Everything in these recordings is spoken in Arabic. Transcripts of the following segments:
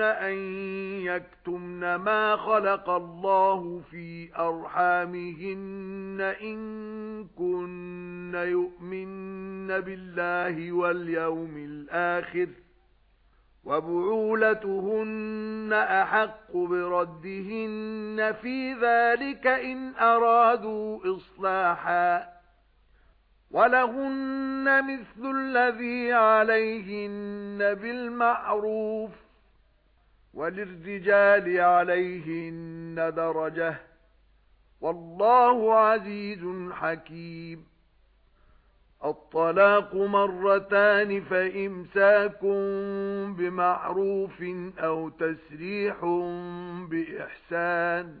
أَن يَكْتُمْنَ مَا خَلَقَ اللَّهُ فِي أَرْحَامِهِنَّ إِن كُنَّ يُؤْمِنَّ بِاللَّهِ وَالْيَوْمِ الْآخِرِ وَبُعُولَتُهُنَّ أَحَقُّ بِرَدِّهِنَّ فِي ذَلِكَ إِنْ أَرَادُوا إِصْلَاحًا وَلَهُنَّ مِثْلُ الَّذِي عَلَيْهِنَّ بِالْمَعْرُوفِ وَلِلرِّجَالِ عَلَيْهِنَّ دَرَجَةٌ. وَاللَّهُ عَزِيزٌ حَكِيمٌ. الطلاق مرتان فإمساك بمعروف أو تسريح بإحسان.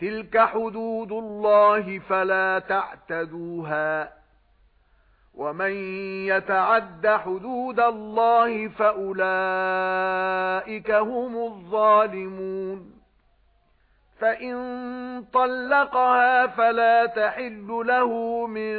تِلْكَ حُدُودُ اللَّهِ فَلَا تَعْتَدُوهَا وَمَن يَتَعَدَّ حُدُودَ اللَّهِ فَأُولَئِكَ هُمُ الظَّالِمُونَ فَإِن طَلَّقَهَا فَلَا تَحِلُّ لَهُ مِن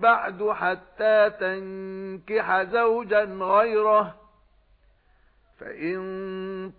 بَعْدُ حَتَّى تَنكِحَ زَوْجًا غَيْرَهُ فَإِن